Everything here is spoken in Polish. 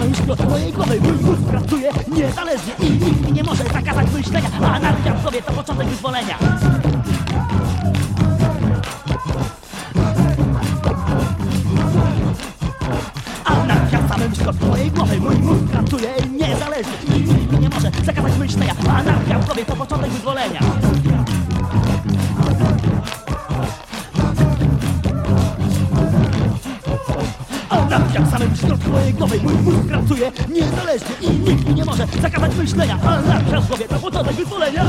samym szklocie mojej głowy Mój mózg pracuje niezależnie i nikt mi nie może zakazać myślenia Anarchia w sobie to początek wyzwolenia. Anarchia w samym środku mojej głowy Mój mózg pracuje niezależnie i nikt mi nie może zakazać myślenia Anarchia w sobie to początek wyzwolenia W samym środku mojej głowy Mój mózg pracuje niezależnie i nikt mi nie może zakazać myślenia Anarchia w głowie to początek wyzwolenia